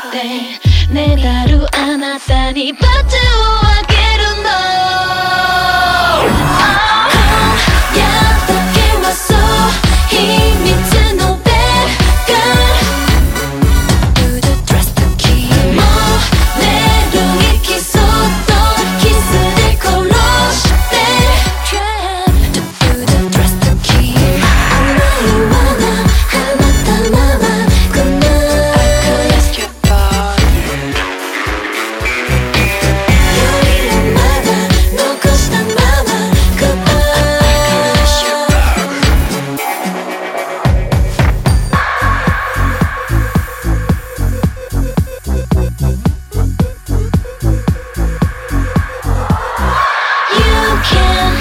그때 내 다루 안았다니 버텨와 can't